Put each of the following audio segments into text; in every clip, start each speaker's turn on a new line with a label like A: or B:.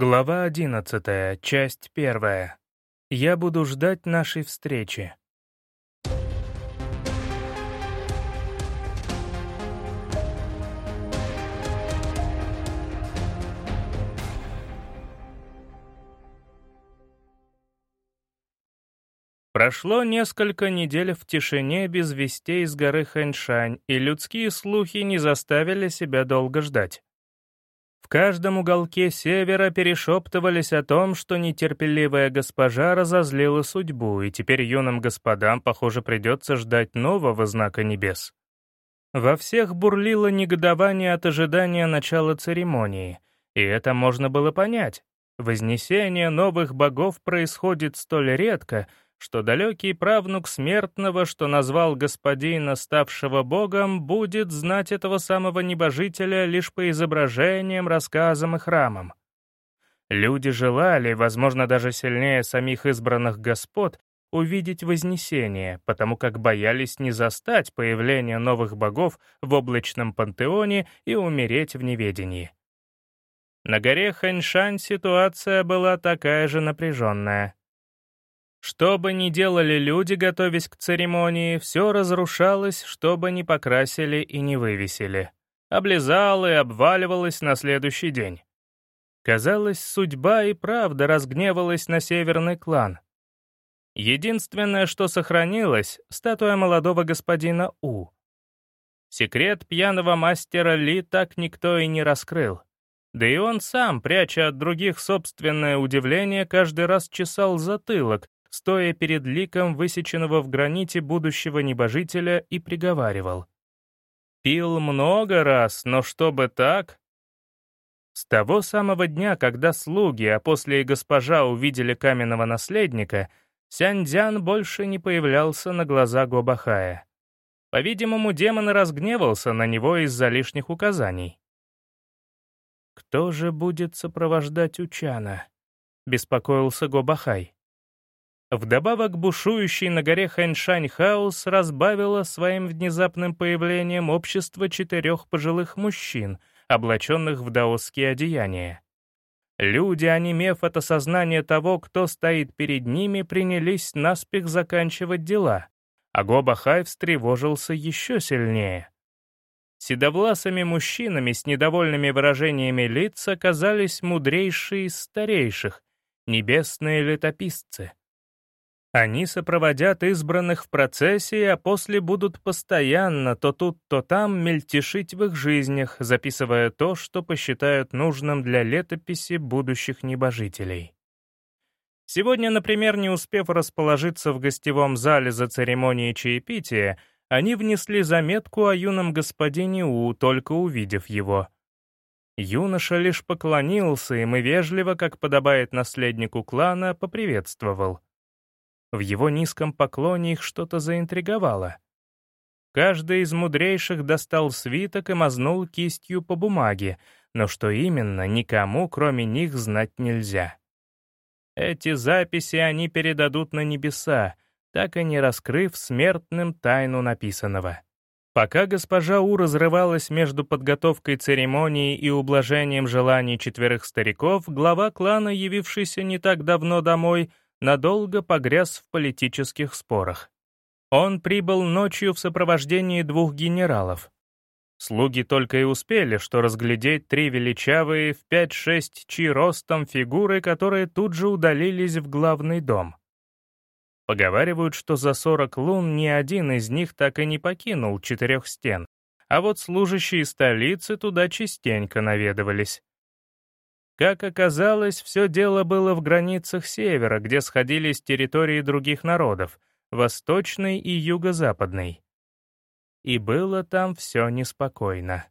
A: Глава 11, часть 1. Я буду ждать нашей встречи. Прошло несколько недель в тишине без вестей с горы Хэньшань, и людские слухи не заставили себя долго ждать. В каждом уголке севера перешептывались о том, что нетерпеливая госпожа разозлила судьбу, и теперь юным господам, похоже, придется ждать нового знака небес. Во всех бурлило негодование от ожидания начала церемонии, и это можно было понять. Вознесение новых богов происходит столь редко — что далекий правнук смертного, что назвал господина, ставшего богом, будет знать этого самого небожителя лишь по изображениям, рассказам и храмам. Люди желали, возможно, даже сильнее самих избранных господ, увидеть Вознесение, потому как боялись не застать появление новых богов в облачном пантеоне и умереть в неведении. На горе Хэньшань ситуация была такая же напряженная. Что бы ни делали люди, готовясь к церемонии, все разрушалось, что бы ни покрасили и не вывесили. Облизало и обваливалось на следующий день. Казалось, судьба и правда разгневалась на северный клан. Единственное, что сохранилось — статуя молодого господина У. Секрет пьяного мастера Ли так никто и не раскрыл. Да и он сам, пряча от других собственное удивление, каждый раз чесал затылок, стоя перед ликом высеченного в граните будущего небожителя, и приговаривал. «Пил много раз, но чтобы так...» С того самого дня, когда слуги, а после и госпожа увидели каменного наследника, Сяньцзян больше не появлялся на глаза Гобахая. По-видимому, демон разгневался на него из-за лишних указаний. «Кто же будет сопровождать Учана?» — беспокоился Гобахай. Вдобавок бушующий на горе Хэньшань хаос разбавило своим внезапным появлением общество четырех пожилых мужчин, облаченных в даосские одеяния. Люди, онемев от осознания того, кто стоит перед ними, принялись наспех заканчивать дела, а Гоба Хай встревожился еще сильнее. Седовласыми мужчинами с недовольными выражениями лиц оказались мудрейшие из старейших, небесные летописцы. Они сопроводят избранных в процессе, а после будут постоянно то тут, то там мельтешить в их жизнях, записывая то, что посчитают нужным для летописи будущих небожителей. Сегодня, например, не успев расположиться в гостевом зале за церемонией чаепития, они внесли заметку о юном господине У, только увидев его. Юноша лишь поклонился им и вежливо, как подобает наследнику клана, поприветствовал — в его низком поклоне их что-то заинтриговало. Каждый из мудрейших достал свиток и мазнул кистью по бумаге, но что именно, никому, кроме них, знать нельзя. Эти записи они передадут на небеса, так и не раскрыв смертным тайну написанного. Пока госпожа У разрывалась между подготовкой церемонии и ублажением желаний четверых стариков, глава клана, явившийся не так давно домой, надолго погряз в политических спорах. Он прибыл ночью в сопровождении двух генералов. Слуги только и успели, что разглядеть три величавые в 5-6 чи ростом фигуры, которые тут же удалились в главный дом. Поговаривают, что за 40 лун ни один из них так и не покинул четырех стен, а вот служащие столицы туда частенько наведывались. Как оказалось, все дело было в границах севера, где сходились территории других народов, восточной и юго-западной. И было там все неспокойно.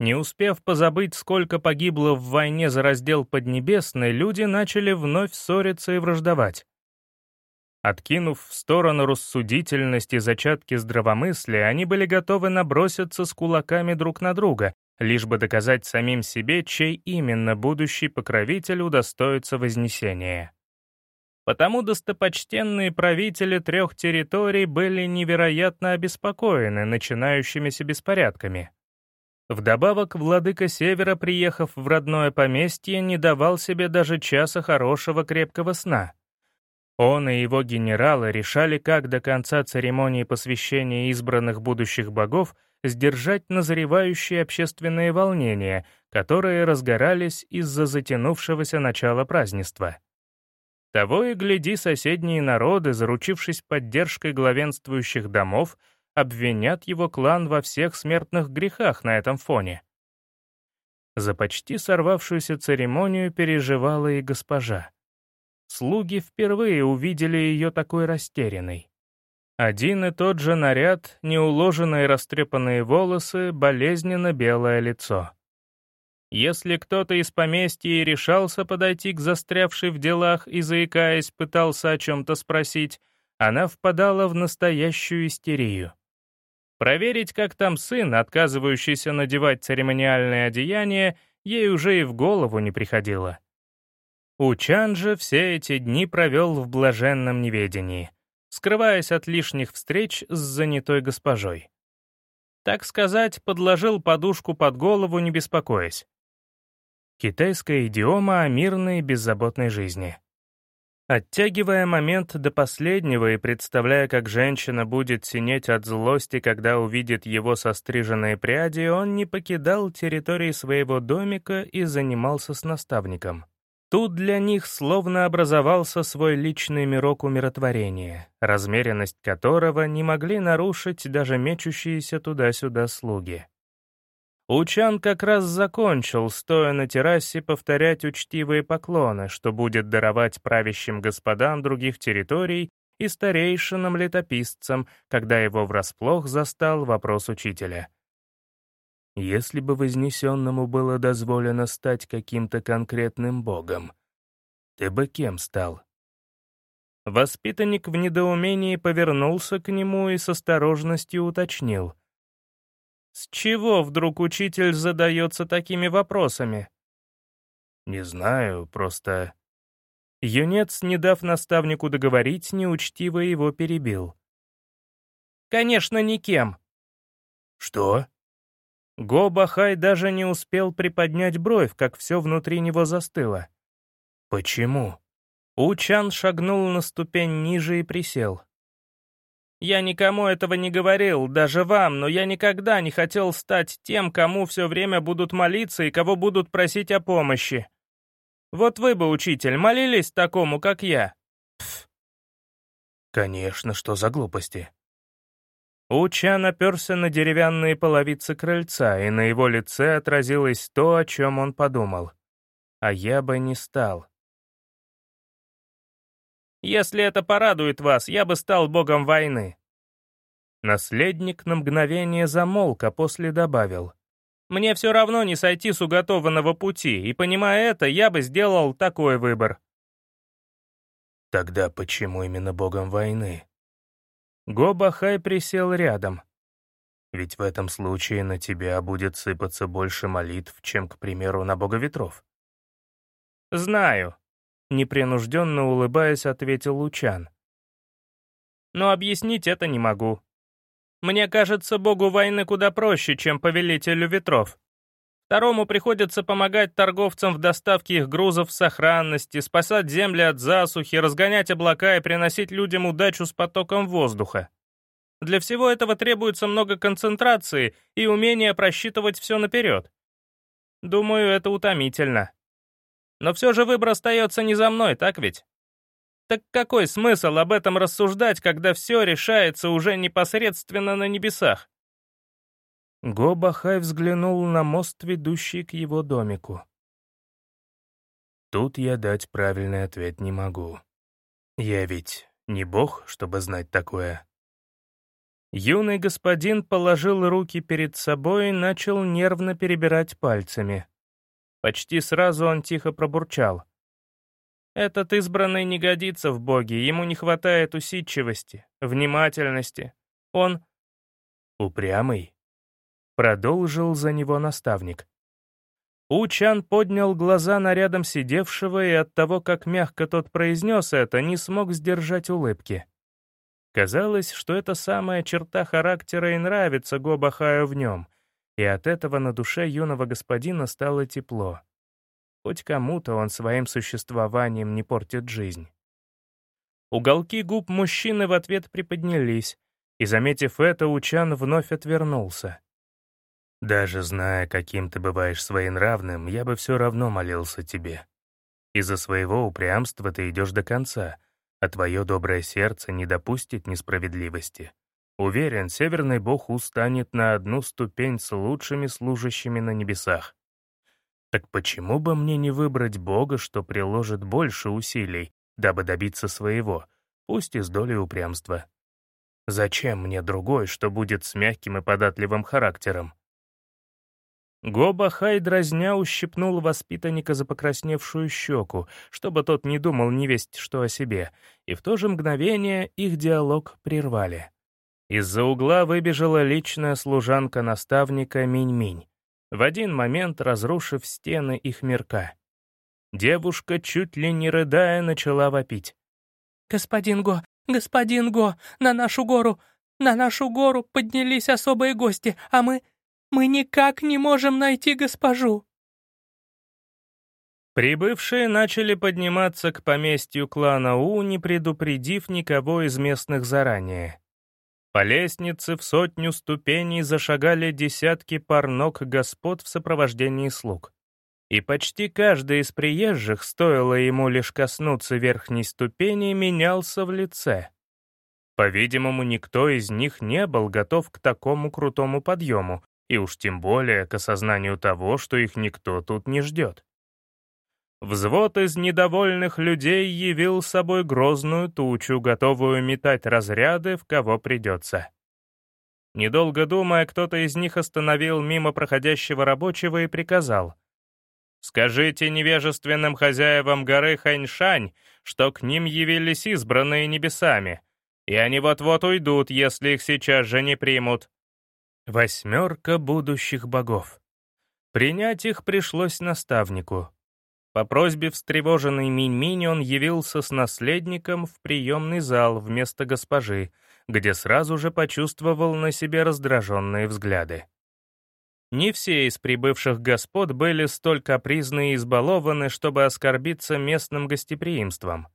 A: Не успев позабыть, сколько погибло в войне за раздел Поднебесный, люди начали вновь ссориться и враждовать. Откинув в сторону рассудительности зачатки здравомыслия, они были готовы наброситься с кулаками друг на друга, лишь бы доказать самим себе, чей именно будущий покровитель удостоится вознесения. Потому достопочтенные правители трех территорий были невероятно обеспокоены начинающимися беспорядками. Вдобавок, владыка Севера, приехав в родное поместье, не давал себе даже часа хорошего крепкого сна. Он и его генералы решали, как до конца церемонии посвящения избранных будущих богов сдержать назревающие общественные волнения, которые разгорались из-за затянувшегося начала празднества. Того и гляди, соседние народы, заручившись поддержкой главенствующих домов, обвинят его клан во всех смертных грехах на этом фоне. За почти сорвавшуюся церемонию переживала и госпожа. Слуги впервые увидели ее такой растерянной. Один и тот же наряд, неуложенные растрепанные волосы, болезненно белое лицо. Если кто-то из поместья решался подойти к застрявшей в делах и, заикаясь, пытался о чем-то спросить, она впадала в настоящую истерию. Проверить, как там сын, отказывающийся надевать церемониальное одеяние, ей уже и в голову не приходило. Учан же все эти дни провел в блаженном неведении, скрываясь от лишних встреч с занятой госпожой. Так сказать, подложил подушку под голову, не беспокоясь. Китайская идиома о мирной беззаботной жизни. Оттягивая момент до последнего и представляя, как женщина будет синеть от злости, когда увидит его состриженные пряди, он не покидал территории своего домика и занимался с наставником. Тут для них словно образовался свой личный мирок умиротворения, размеренность которого не могли нарушить даже мечущиеся туда-сюда слуги. Учан как раз закончил, стоя на террасе, повторять учтивые поклоны, что будет даровать правящим господам других территорий и старейшинам-летописцам, когда его врасплох застал вопрос учителя. Если бы вознесенному было дозволено стать каким-то конкретным богом, ты бы кем стал? Воспитанник в недоумении повернулся к нему и с осторожностью уточнил — с чего вдруг учитель задается такими вопросами? Не знаю, просто... Юнец, не дав наставнику договорить, неучтиво его перебил. Конечно, никем. Что? Го Бахай даже не успел приподнять бровь, как все внутри него застыло. Почему? Учан шагнул на ступень ниже и присел. Я никому этого не говорил, даже вам, но я никогда не хотел стать тем, кому все время будут молиться и кого будут просить о помощи. Вот вы бы, учитель, молились такому, как я. Пф. Конечно, что за глупости. Уча наперся на деревянные половицы крыльца, и на его лице отразилось то, о чем он подумал. А я бы не стал. Если это порадует вас, я бы стал богом войны». Наследник на мгновение замолк, а после добавил. «Мне все равно не сойти с уготованного пути, и, понимая это, я бы сделал такой выбор». «Тогда почему именно богом войны?» Гобахай присел рядом. «Ведь в этом случае на тебя будет сыпаться больше молитв, чем, к примеру, на бога ветров». «Знаю», Непринужденно улыбаясь, ответил Лучан. «Но объяснить это не могу. Мне кажется, богу войны куда проще, чем повелителю ветров. Второму приходится помогать торговцам в доставке их грузов в сохранности, спасать земли от засухи, разгонять облака и приносить людям удачу с потоком воздуха. Для всего этого требуется много концентрации и умения просчитывать все наперед. Думаю, это утомительно. Но все же выбор остается не за мной, так ведь? Так какой смысл об этом рассуждать, когда все решается уже непосредственно на небесах? Гобахай взглянул на мост, ведущий к его домику. Тут я дать правильный ответ не могу. Я ведь не бог, чтобы знать такое. Юный господин положил руки перед собой и начал нервно перебирать пальцами. Почти сразу он тихо пробурчал. «Этот избранный не годится в боге, ему не хватает усидчивости, внимательности. Он...» «Упрямый?» Продолжил за него наставник. Учан поднял глаза на рядом сидевшего и от того, как мягко тот произнес это, не смог сдержать улыбки. Казалось, что эта самая черта характера и нравится Гобахаю в нем — и от этого на душе юного господина стало тепло. Хоть кому-то он своим существованием не портит жизнь. Уголки губ мужчины в ответ приподнялись, и, заметив это, Учан вновь отвернулся. «Даже зная, каким ты бываешь своенравным, я бы все равно молился тебе. Из-за своего упрямства ты идешь до конца, а твое доброе сердце не допустит несправедливости. Уверен, Северный Бог устанет на одну ступень с лучшими служащими на небесах. Так почему бы мне не выбрать Бога, что приложит больше усилий, дабы добиться своего, пусть и с долей упрямства? Зачем мне другой, что будет с мягким и податливым характером? Гоба Хай дразня ущипнул воспитанника за покрасневшую щеку, чтобы тот не думал невесть что о себе, и в то же мгновение их диалог прервали. Из-за угла выбежала личная служанка наставника Минь-Минь, в один момент разрушив стены их мирка. Девушка, чуть ли не рыдая, начала вопить.
B: «Господин Го, господин Го, на нашу гору, на нашу гору поднялись особые гости, а мы, мы никак не можем найти госпожу».
A: Прибывшие начали подниматься к поместью клана У, не предупредив никого из местных заранее. По лестнице в сотню ступеней зашагали десятки пар ног господ в сопровождении слуг. И почти каждый из приезжих, стоило ему лишь коснуться верхней ступени, менялся в лице. По-видимому, никто из них не был готов к такому крутому подъему, и уж тем более к осознанию того, что их никто тут не ждет. Взвод из недовольных людей явил собой грозную тучу, готовую метать разряды, в кого придется. Недолго думая, кто-то из них остановил мимо проходящего рабочего и приказал. «Скажите невежественным хозяевам горы Ханьшань, что к ним явились избранные небесами, и они вот-вот уйдут, если их сейчас же не примут». Восьмерка будущих богов. Принять их пришлось наставнику. По просьбе встревоженной Минь-Минь он явился с наследником в приемный зал вместо госпожи, где сразу же почувствовал на себе раздраженные взгляды. Не все из прибывших господ были столь капризны и избалованы, чтобы оскорбиться местным гостеприимством.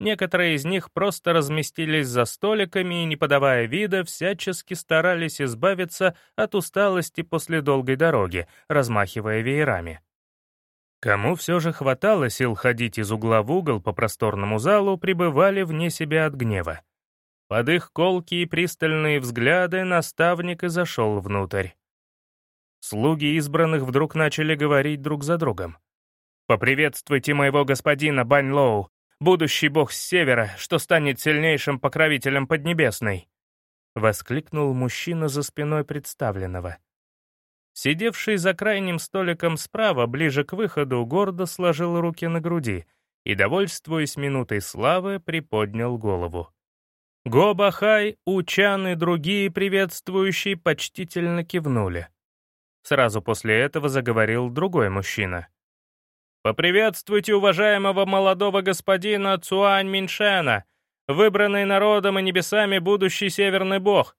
A: Некоторые из них просто разместились за столиками и, не подавая вида, всячески старались избавиться от усталости после долгой дороги, размахивая веерами. Кому все же хватало сил ходить из угла в угол по просторному залу, пребывали вне себя от гнева. Под их колкие и пристальные взгляды наставник и зашел внутрь. Слуги избранных вдруг начали говорить друг за другом. «Поприветствуйте моего господина Бань Лоу, будущий бог с севера, что станет сильнейшим покровителем Поднебесной!» — воскликнул мужчина за спиной представленного. Сидевший за крайним столиком справа, ближе к выходу, гордо сложил руки на груди и, довольствуясь минутой славы, приподнял голову. Гобахай, Учан и другие приветствующие почтительно кивнули. Сразу после этого заговорил другой мужчина. «Поприветствуйте уважаемого молодого господина Цуань Миншена, выбранный народом и небесами будущий северный бог.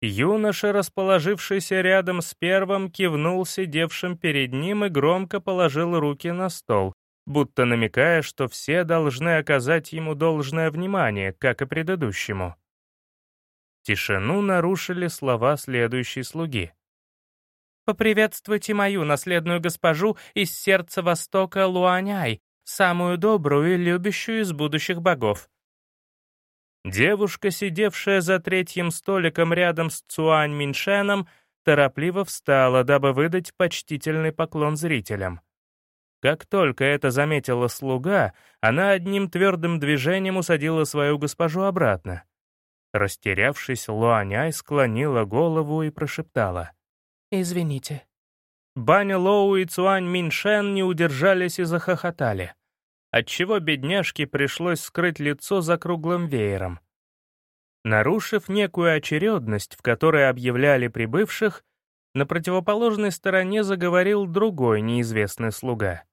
A: Юноша, расположившийся рядом с первым, кивнул сидевшим перед ним и громко положил руки на стол, будто намекая, что все должны оказать ему должное внимание, как и предыдущему. Тишину нарушили слова следующей слуги.
B: «Поприветствуйте мою наследную госпожу из сердца Востока Луаняй, самую добрую и любящую из будущих богов.
A: Девушка, сидевшая за третьим столиком рядом с Цуань Миншеном, торопливо встала, дабы выдать почтительный поклон зрителям. Как только это заметила слуга, она одним твердым движением усадила свою госпожу обратно. Растерявшись, Луаняй склонила голову и прошептала.
B: «Извините».
A: Баня Лоу и Цуань Миншен не удержались и захохотали отчего бедняжке пришлось скрыть лицо за круглым веером. Нарушив некую очередность, в которой объявляли прибывших, на противоположной стороне заговорил другой неизвестный слуга.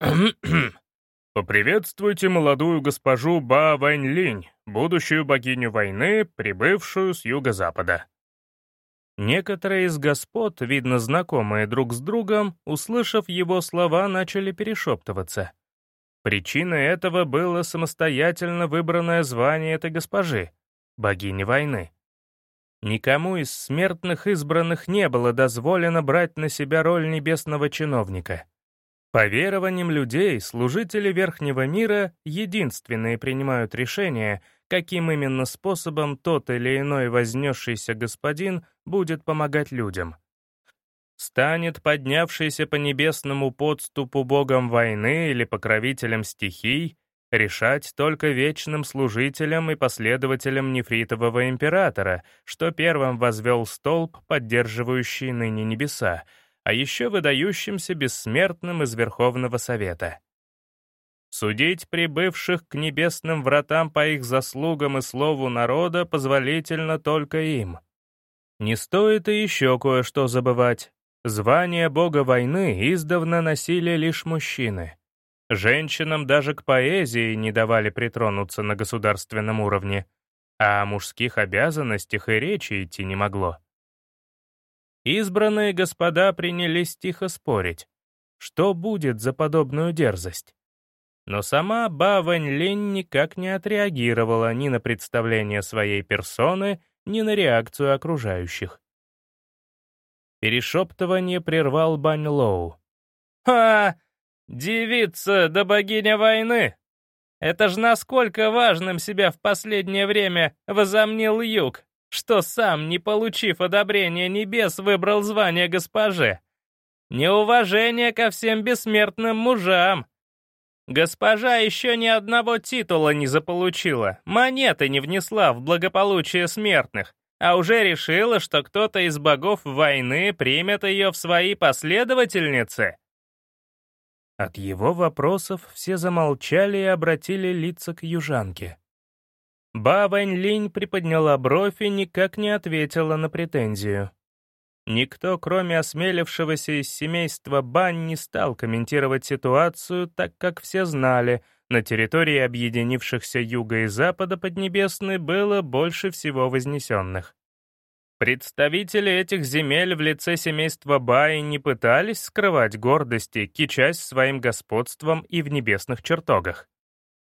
A: «Поприветствуйте молодую госпожу Ба Вэнь будущую богиню войны, прибывшую с юго-запада». Некоторые из господ, видно знакомые друг с другом, услышав его слова, начали перешептываться. Причиной этого было самостоятельно выбранное звание этой госпожи — богини войны. Никому из смертных избранных не было дозволено брать на себя роль небесного чиновника. По верованиям людей, служители Верхнего мира единственные принимают решение, каким именно способом тот или иной вознесшийся господин будет помогать людям. Станет поднявшийся по небесному подступу богом войны или покровителем стихий, решать только вечным служителям и последователям нефритового императора, что первым возвел столб, поддерживающий ныне небеса, а еще выдающимся бессмертным из Верховного Совета. Судить прибывших к небесным вратам по их заслугам и слову народа позволительно только им. Не стоит и еще кое-что забывать. Звание бога войны издавна носили лишь мужчины. Женщинам даже к поэзии не давали притронуться на государственном уровне, а о мужских обязанностях и речи идти не могло. Избранные господа принялись тихо спорить, что будет за подобную дерзость. Но сама Ба Вэнь Линь никак не отреагировала ни на представление своей персоны, ни на реакцию окружающих. Перешептывание прервал Бань Лоу. «Ха! Девица да богиня войны! Это ж насколько важным себя в последнее время возомнил Юг, что сам, не получив одобрения небес, выбрал звание госпоже. Неуважение ко всем бессмертным мужам. Госпожа еще ни одного титула не заполучила, монеты не внесла в благополучие смертных, а уже решила, что кто-то из богов войны примет ее в свои последовательницы. От его вопросов все замолчали и обратили лица к южанке. Ба Вэнь Линь приподняла бровь и никак не ответила на претензию. Никто, кроме осмелившегося из семейства Бань, не стал комментировать ситуацию, так как все знали, на территории объединившихся Юга и Запада Поднебесной было больше всего вознесенных. Представители этих земель в лице семейства Баи не пытались скрывать гордости, кичась своим господством и в небесных чертогах.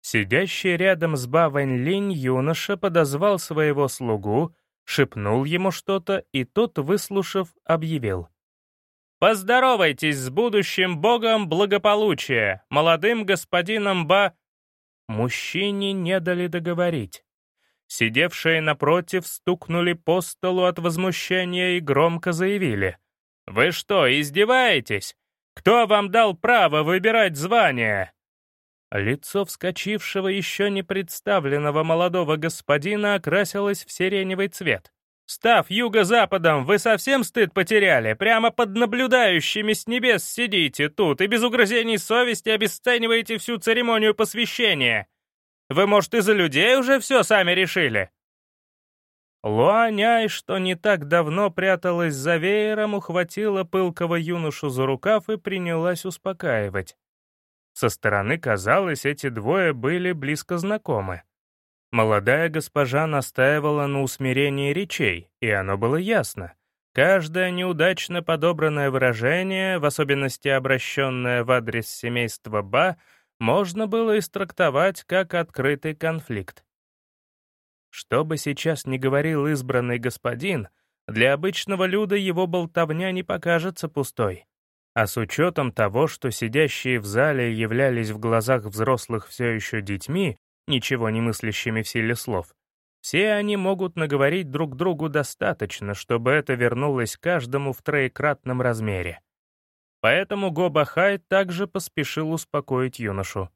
A: Сидящий рядом с Ба Вэнь юноша подозвал своего слугу, шепнул ему что-то, и тот, выслушав, объявил. «Поздоровайтесь с будущим богом благополучия, молодым господином Ба...» Мужчине не дали договорить. Сидевшие напротив стукнули по столу от возмущения и громко заявили. «Вы что, издеваетесь? Кто вам дал право выбирать звание?» Лицо вскочившего еще не представленного молодого господина окрасилось в сиреневый цвет. «Став юго-западом, вы совсем стыд потеряли? Прямо под наблюдающими с небес сидите тут и без угрызений совести обесцениваете всю церемонию посвящения. Вы, может, из-за людей уже все сами решили?» Луаняй, что не так давно пряталась за веером, ухватила пылкого юношу за рукав и принялась успокаивать. Со стороны, казалось, эти двое были близко знакомы. Молодая госпожа настаивала на усмирении речей, и оно было ясно. Каждое неудачно подобранное выражение, в особенности обращенное в адрес семейства Ба, можно было истрактовать как открытый конфликт. Что бы сейчас ни говорил избранный господин, для обычного люда его болтовня не покажется пустой. А с учетом того, что сидящие в зале являлись в глазах взрослых все еще детьми, ничего не мыслящими в силе слов, все они могут наговорить друг другу достаточно, чтобы это вернулось каждому в троекратном размере. Поэтому Гобахай также поспешил успокоить юношу.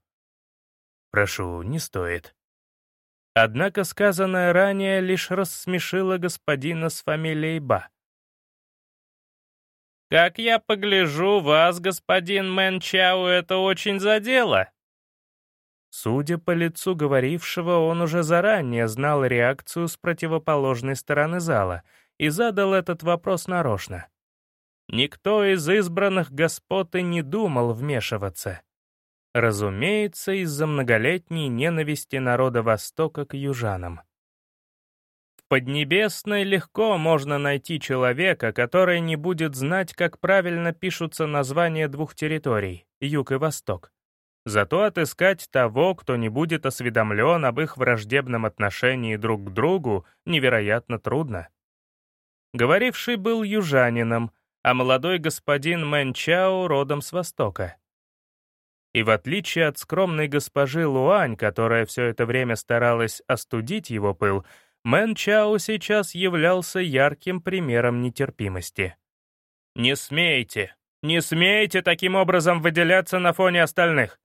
A: «Прошу, не стоит». Однако сказанное ранее лишь рассмешило господина с фамилией Ба. «Как я погляжу, вас, господин Мэн Чао, это очень задело». Судя по лицу говорившего, он уже заранее знал реакцию с противоположной стороны зала и задал этот вопрос нарочно. Никто из избранных господ и не думал вмешиваться. Разумеется, из-за многолетней ненависти народа Востока к южанам. Поднебесной легко можно найти человека, который не будет знать, как правильно пишутся названия двух территорий — Юг и Восток. Зато отыскать того, кто не будет осведомлен об их враждебном отношении друг к другу, невероятно трудно. Говоривший был южанином, а молодой господин Мэн Чао родом с Востока. И в отличие от скромной госпожи Луань, которая все это время старалась остудить его пыл, Мэн Чао сейчас являлся ярким примером нетерпимости. «Не смейте, не смейте таким образом выделяться на фоне остальных!»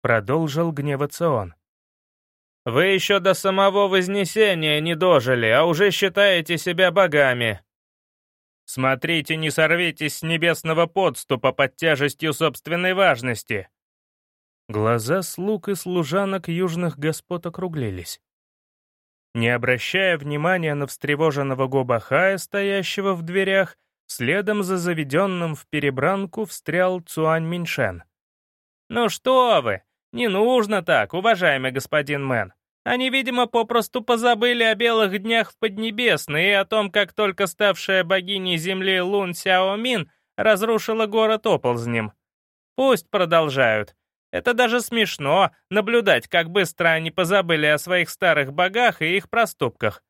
A: Продолжил гневаться он. «Вы еще до самого Вознесения не дожили, а уже считаете себя богами. Смотрите, не сорвитесь с небесного подступа под тяжестью собственной важности». Глаза слуг и служанок южных господ округлились. Не обращая внимания на встревоженного Гобахая, стоящего в дверях, следом за заведенным в перебранку встрял Цуань Миншен. «Ну что вы! «Не нужно так, уважаемый господин Мэн. Они, видимо, попросту позабыли о белых днях в Поднебесной и о том, как только ставшая богиней Земли Лун Сяомин разрушила город оползнем. Пусть продолжают. Это даже смешно наблюдать, как быстро они позабыли о своих старых богах и их проступках.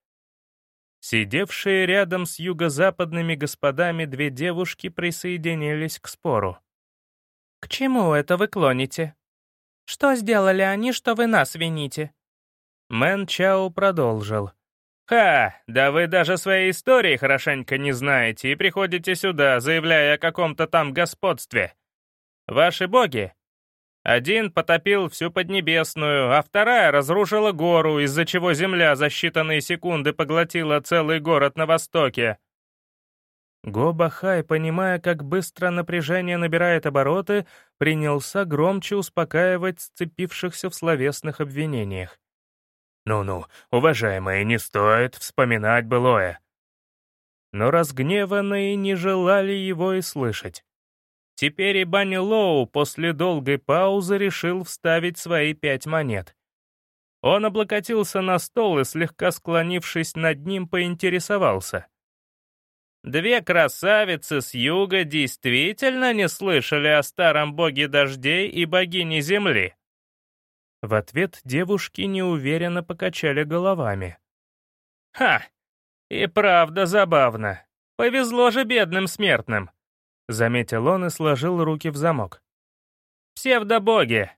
A: Сидевшие рядом с юго-западными господами две девушки присоединились к спору. «К чему это вы клоните?» Что сделали они, что вы нас вините?» Мэн Чао продолжил. «Ха, да вы даже своей истории хорошенько не знаете и приходите сюда, заявляя о каком-то там господстве. Ваши боги? Один потопил всю Поднебесную, а вторая разрушила гору, из-за чего земля за считанные секунды поглотила целый город на востоке. Го Бахай, понимая, как быстро напряжение набирает обороты, принялся громче успокаивать сцепившихся в словесных обвинениях. «Ну-ну, уважаемые, не стоит вспоминать былое». Но разгневанные не желали его и слышать. Теперь и Банни Лоу после долгой паузы решил вставить свои пять монет. Он облокотился на стол и, слегка склонившись над ним, поинтересовался — Две красавицы с юга действительно не слышали о старом боге дождей и богине земли. В ответ девушки неуверенно покачали головами. «Ха! И правда забавно. Повезло же бедным смертным», — заметил он и сложил руки в замок. «Псевдобоги!»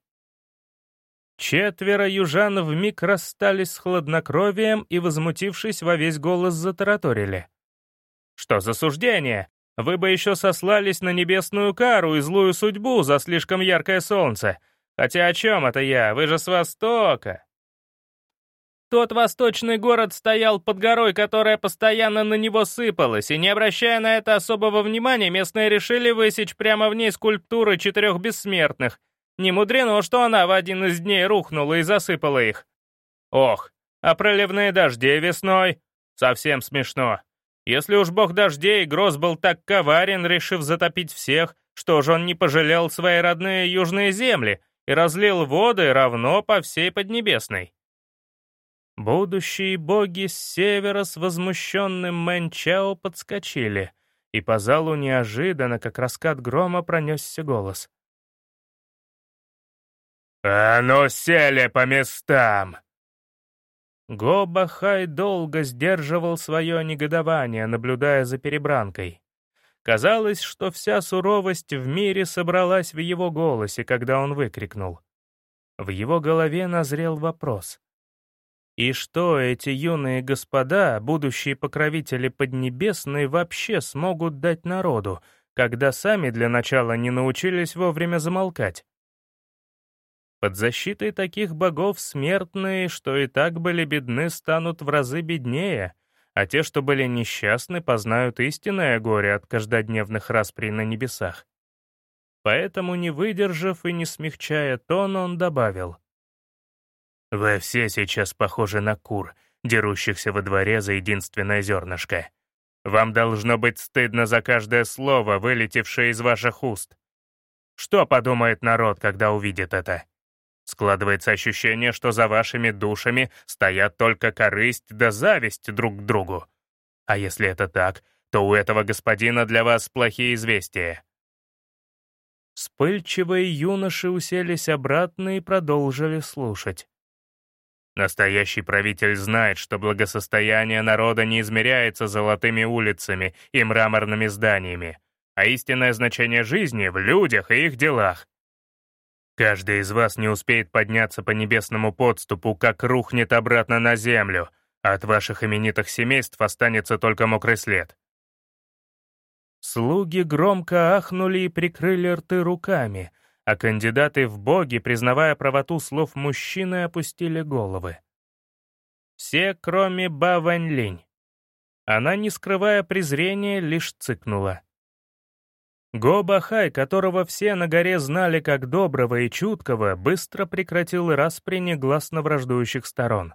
A: Четверо южан вмиг расстались с хладнокровием и, возмутившись, во весь голос затараторили. Что за суждение? Вы бы еще сослались на небесную кару и злую судьбу за слишком яркое солнце. Хотя о чем это я? Вы же с Востока. Тот восточный город стоял под горой, которая постоянно на него сыпалась, и не обращая на это особого внимания, местные решили высечь прямо в ней скульптуры четырех бессмертных. Не мудрено, что она в один из дней рухнула и засыпала их. Ох, а проливные дожди весной? Совсем смешно. Если уж бог дождей гроз был так коварен, решив затопить всех, что же он не пожалел свои родные южные земли и разлил воды равно по всей Поднебесной? Будущие боги с севера с возмущенным Мэнчао подскочили, и по залу неожиданно, как раскат грома, пронесся голос. «А ну сели по местам!» Го Бахай долго сдерживал свое негодование, наблюдая за перебранкой. Казалось, что вся суровость в мире собралась в его голосе, когда он выкрикнул. В его голове назрел вопрос. И что эти юные господа, будущие покровители Поднебесной, вообще смогут дать народу, когда сами для начала не научились вовремя замолкать? Под защитой таких богов смертные, что и так были бедны, станут в разы беднее, а те, что были несчастны, познают истинное горе от каждодневных расприй на небесах. Поэтому, не выдержав и не смягчая тон, он добавил. «Вы все сейчас похожи на кур, дерущихся во дворе за единственное зернышко. Вам должно быть стыдно за каждое слово, вылетевшее из ваших уст. Что подумает народ, когда увидит это?» Складывается ощущение, что за вашими душами стоят только корысть да зависть друг к другу. А если это так, то у этого господина для вас плохие известия. Вспыльчивые юноши уселись обратно и продолжили слушать. Настоящий правитель знает, что благосостояние народа не измеряется золотыми улицами и мраморными зданиями, а истинное значение жизни в людях и их делах. Каждый из вас не успеет подняться по небесному подступу, как рухнет обратно на землю, а от ваших именитых семейств останется только мокрый след. Слуги громко ахнули и прикрыли рты руками, а кандидаты в боги, признавая правоту слов мужчины, опустили головы. Все, кроме Ба Ваньлинь. Она, не скрывая презрения, лишь цыкнула. Го Бахай, которого все на горе знали как доброго и чуткого, быстро прекратил распри негласно враждующих сторон.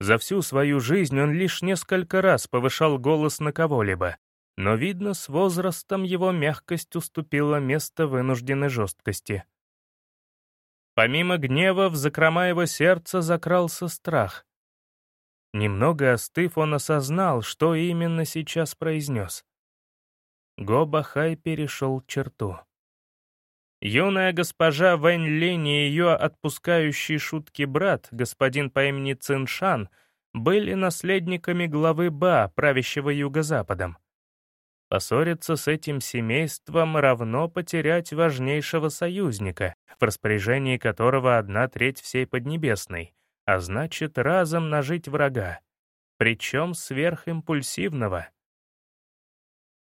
A: За всю свою жизнь он лишь несколько раз повышал голос на кого-либо, но, видно, с возрастом его мягкость уступила место вынужденной жесткости. Помимо гнева, в закрома его сердца закрался страх. Немного остыв, он осознал, что именно сейчас произнес. Го Бахай перешел черту. Юная госпожа Вэнь Линь и ее отпускающий шутки брат, господин по имени Циншан, были наследниками главы Ба, правящего Юго-Западом. Поссориться с этим семейством равно потерять важнейшего союзника, в распоряжении которого одна треть всей Поднебесной, а значит, разом нажить врага, причем сверхимпульсивного.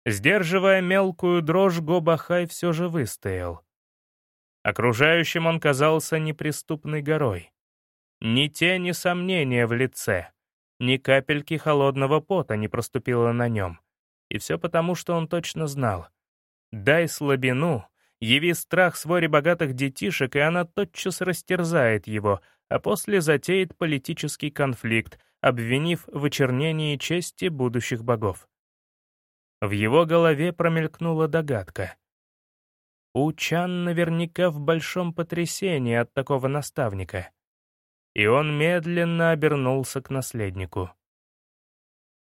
A: Сдерживая мелкую дрожь, Гобахай все же выстоял. Окружающим он казался неприступной горой. Ни тени сомнения в лице, ни капельки холодного пота не проступило на нем — и все потому, что он точно знал. Дай слабину, яви страх своре богатых детишек, и она тотчас растерзает его, а после затеет политический конфликт, обвинив в очернении чести будущих богов. В его голове промелькнула догадка. Учан наверняка в большом потрясении от такого наставника. И он медленно обернулся к наследнику.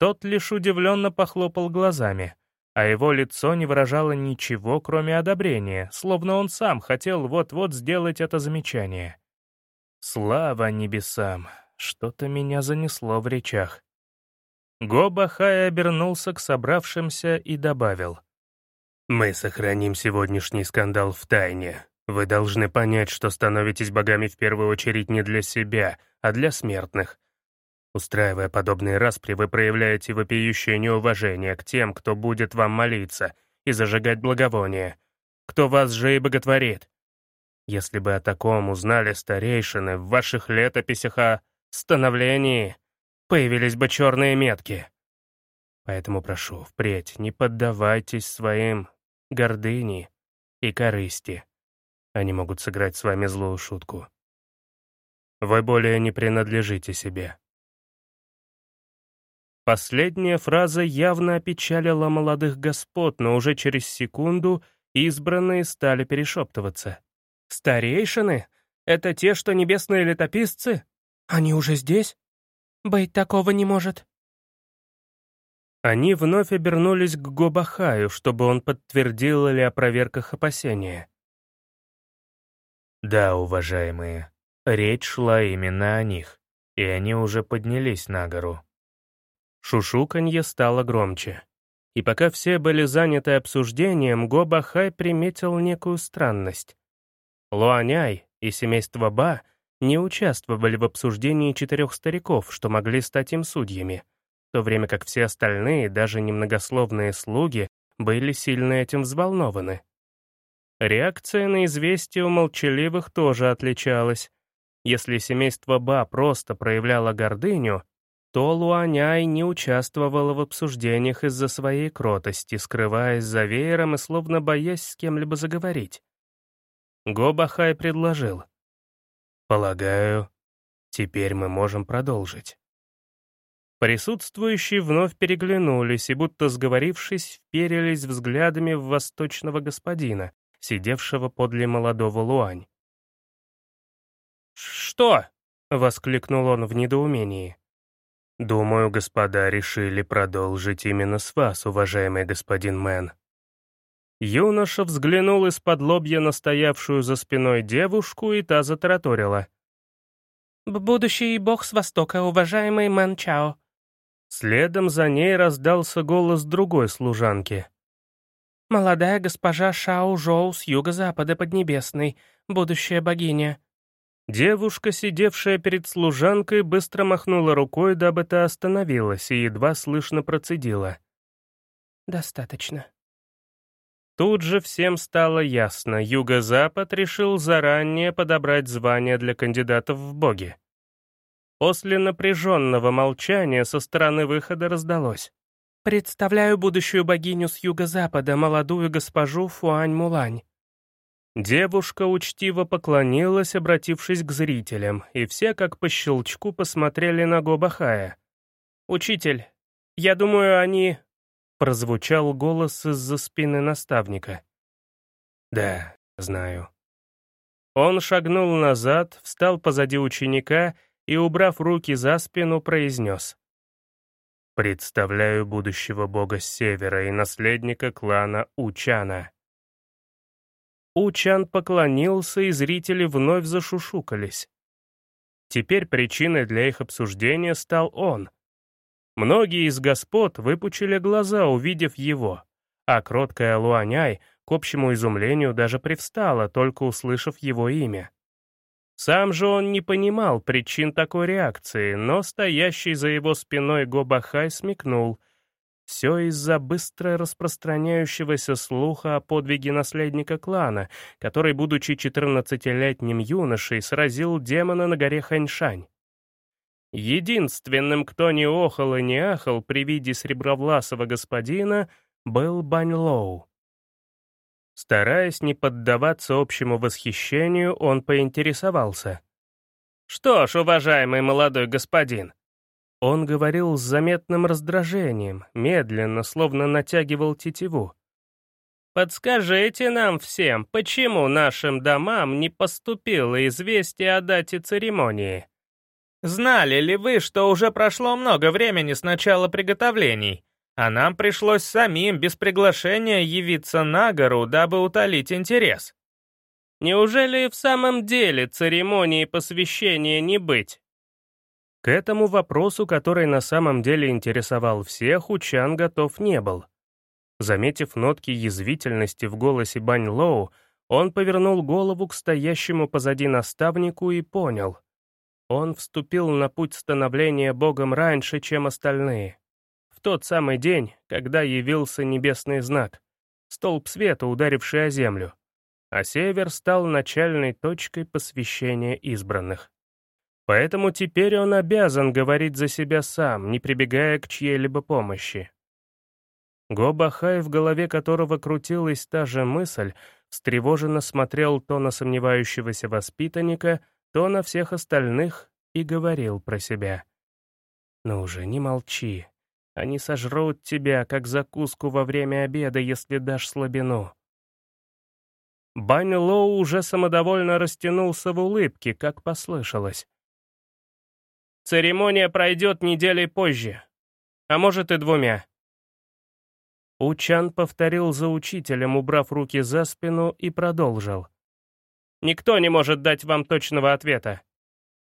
A: Тот лишь удивленно похлопал глазами, а его лицо не выражало ничего, кроме одобрения, словно он сам хотел вот-вот сделать это замечание. Слава небесам, что-то меня занесло в речах. Гоба Хай обернулся к собравшимся и добавил. «Мы сохраним сегодняшний скандал в тайне. Вы должны понять, что становитесь богами в первую очередь не для себя, а для смертных, Устраивая подобные распри, вы проявляете вопиющее неуважение к тем, кто будет вам молиться и зажигать благовония, кто вас же и боготворит. Если бы о таком узнали старейшины в ваших летописях о становлении, появились бы черные метки. Поэтому прошу, впредь не поддавайтесь своим гордыне и корысти. Они могут сыграть с вами злую шутку. Вы более не принадлежите себе. Последняя фраза явно опечалила молодых господ, но уже через секунду избранные стали перешептываться. «Старейшины? Это те, что небесные летописцы? Они уже здесь? Быть такого не может». Они вновь обернулись к Гобахаю, чтобы он подтвердил или опроверг опасения. «Да, уважаемые, речь шла именно о них, и они уже поднялись на гору», Шушуканье стало громче. И пока все были заняты обсуждением, Го Бахай приметил некую странность. Луаняй и семейство Ба не участвовали в обсуждении четырех стариков, что могли стать им судьями, в то время как все остальные, даже немногословные слуги, были сильно этим взволнованы. Реакция на известие у молчаливых тоже отличалась. Если семейство Ба просто проявляло гордыню, то Луаняй не участвовала в обсуждениях из-за своей кротости, скрываясь за веером и словно боясь с кем-либо заговорить. Го Бахай предложил. «Полагаю, теперь мы можем продолжить». Присутствующие вновь переглянулись и, будто сговорившись, вперились взглядами в восточного господина, сидевшего подле молодого Луань. что?» — воскликнул он в недоумении.
C: «Думаю, господа решили продолжить именно с вас, уважаемый господин Мэн».
A: Юноша взглянул исподлобья на стоявшую за спиной девушку, и та затараторила.
B: «Будущий бог с востока, уважаемый Мэн Чао».
A: Следом за ней раздался голос другой служанки.
B: «Молодая госпожа Шао Жоу с юго-запада Поднебесной, будущая богиня».
A: Девушка, сидевшая перед служанкой, быстро махнула рукой, дабы та остановилась, и едва слышно процедила.
B: «Достаточно».
A: Тут же всем стало ясно, Юго-Запад решил заранее подобрать звание для кандидатов в боги. После напряженного молчания со стороны выхода раздалось.
B: «Представляю будущую богиню с юго-запада, молодую госпожу Фуань-Мулань».
A: Девушка учтиво поклонилась, обратившись к зрителям, и все как по щелчку посмотрели на Гобахая. «Учитель, я думаю, они...» Прозвучал голос из-за спины наставника.
C: «Да, знаю».
A: Он шагнул назад, встал позади ученика и, убрав руки за спину, произнес.
C: «Представляю будущего бога севера и наследника клана Учана».
A: Учан поклонился, и зрители вновь зашушукались. Теперь причиной для их обсуждения стал он. Многие из господ выпучили глаза, увидев его, а кроткая Луаняй, к общему изумлению, даже привстала, только услышав его имя. Сам же он не понимал причин такой реакции, но стоящий за его спиной Гобахай смекнул. Все из-за быстро распространяющегося слуха о подвиге наследника клана, который, будучи 14-летним юношей, сразил демона на горе Ханьшань. Единственным, кто не охал и не ахал при виде сребровласого господина, был Бань Лоу. Стараясь не поддаваться общему восхищению, он поинтересовался. «Что ж, уважаемый молодой господин?» Он говорил с заметным раздражением, медленно, словно натягивал тетиву. «Подскажите нам всем, почему нашим домам не поступило известие о дате церемонии? Знали ли вы, что уже прошло много времени с начала приготовлений?» а нам пришлось самим без приглашения явиться на гору, дабы утолить интерес. Неужели в самом деле церемонии посвящения не быть? К этому вопросу, который на самом деле интересовал всех, Учан готов не был. Заметив нотки язвительности в голосе Бань Лоу, он повернул голову к стоящему позади наставнику и понял. Он вступил на путь становления богом раньше, чем остальные тот самый день, когда явился небесный знак, столб света, ударивший о землю, а север стал начальной точкой посвящения избранных. Поэтому теперь он обязан говорить за себя сам, не прибегая к чьей-либо помощи. Гобахай, в голове которого крутилась та же мысль, встревоженно смотрел то на сомневающегося воспитанника, то на всех остальных и говорил про себя. «Ну уже не молчи, они сожрут тебя, как закуску во время обеда, если дашь слабину». Бань Лоу уже самодовольно растянулся в улыбке, как послышалось. «Церемония пройдет неделей позже, а может и двумя». Учан повторил за учителем, убрав руки за спину, и продолжил. «Никто не может дать вам точного ответа.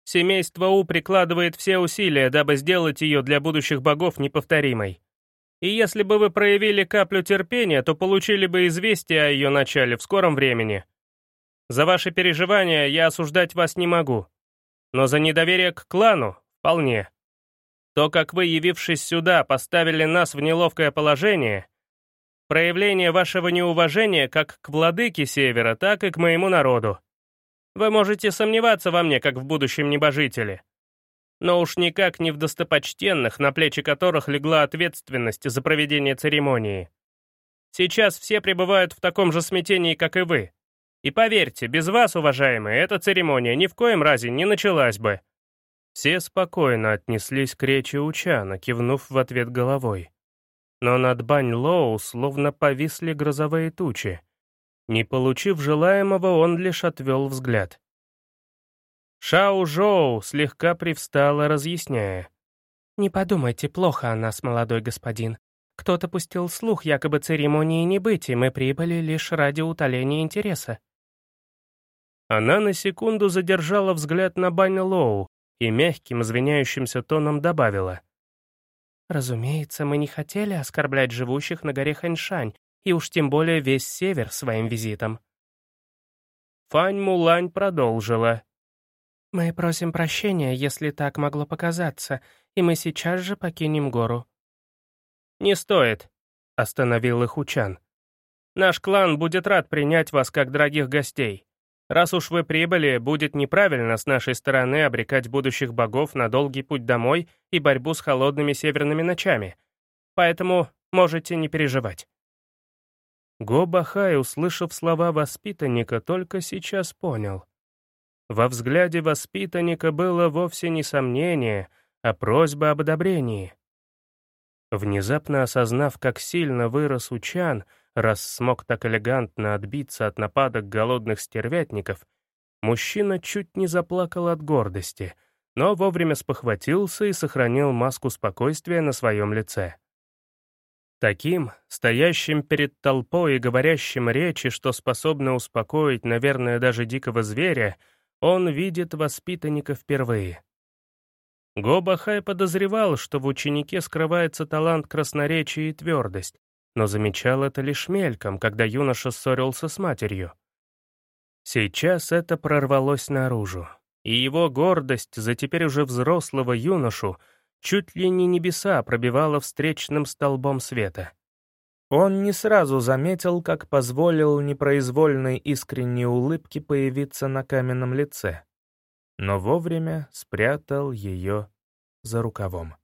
A: Семейство У прикладывает все усилия, дабы сделать ее для будущих богов неповторимой. И если бы вы проявили каплю терпения, то получили бы известие о ее начале в скором времени. За ваши переживания я осуждать вас не могу. Но за недоверие к клану — вполне. То, как вы, явившись сюда, поставили нас в неловкое положение, проявление вашего неуважения как к владыке Севера, так и к моему народу. Вы можете сомневаться во мне, как в будущем небожителе. Но уж никак не в достопочтенных, на плечи которых легла ответственность за проведение церемонии. Сейчас все пребывают в таком же смятении, как и вы. И поверьте, без вас, уважаемые, эта церемония ни в коем разе не началась бы». Все спокойно отнеслись к речи Учана, кивнув в ответ головой. Но над Бань Лоу словно повисли грозовые тучи, не получив желаемого, он лишь отвел взгляд. Шао Жоу слегка привстала, разъясняя.
B: «Не подумайте плохо о нас, молодой господин. Кто-то пустил слух, якобы церемонии не быть, и мы прибыли лишь ради утоления интереса».
A: Она на секунду задержала взгляд на Бань Лоу и мягким, извиняющимся тоном добавила.
B: «Разумеется, мы не хотели оскорблять живущих на горе Ханьшань, и уж тем более весь север своим визитом».
A: Фань Мулань продолжила.
B: «Мы просим прощения, если так могло показаться, и мы сейчас же покинем гору».
A: «Не стоит», — остановил их Учан. «Наш клан будет рад принять вас как дорогих гостей. Раз уж вы прибыли, будет неправильно с нашей стороны обрекать будущих богов на долгий путь домой и борьбу с холодными северными ночами. Поэтому можете не переживать».
C: Го Бахай, услышав слова воспитанника, только сейчас понял. Во взгляде воспитанника было вовсе не сомнение, а просьба об одобрении. Внезапно осознав, как сильно вырос Учан, раз смог так элегантно отбиться от нападок голодных стервятников, мужчина чуть не заплакал от гордости, но вовремя спохватился и сохранил маску спокойствия на своем лице. Таким, стоящим перед толпой и говорящим речи, что способны успокоить, наверное, даже дикого зверя, он видит воспитанника впервые. Гобахай подозревал, что в ученике скрывается талант красноречия и твердость, но замечал это лишь мельком, когда юноша ссорился с матерью. Сейчас это прорвалось наружу, и его гордость за теперь уже взрослого юношу чуть ли не небеса пробивала встречным столбом света. Он не сразу заметил, как позволил непроизвольной искренней улыбке появиться на каменном лице, но вовремя спрятал ее за рукавом.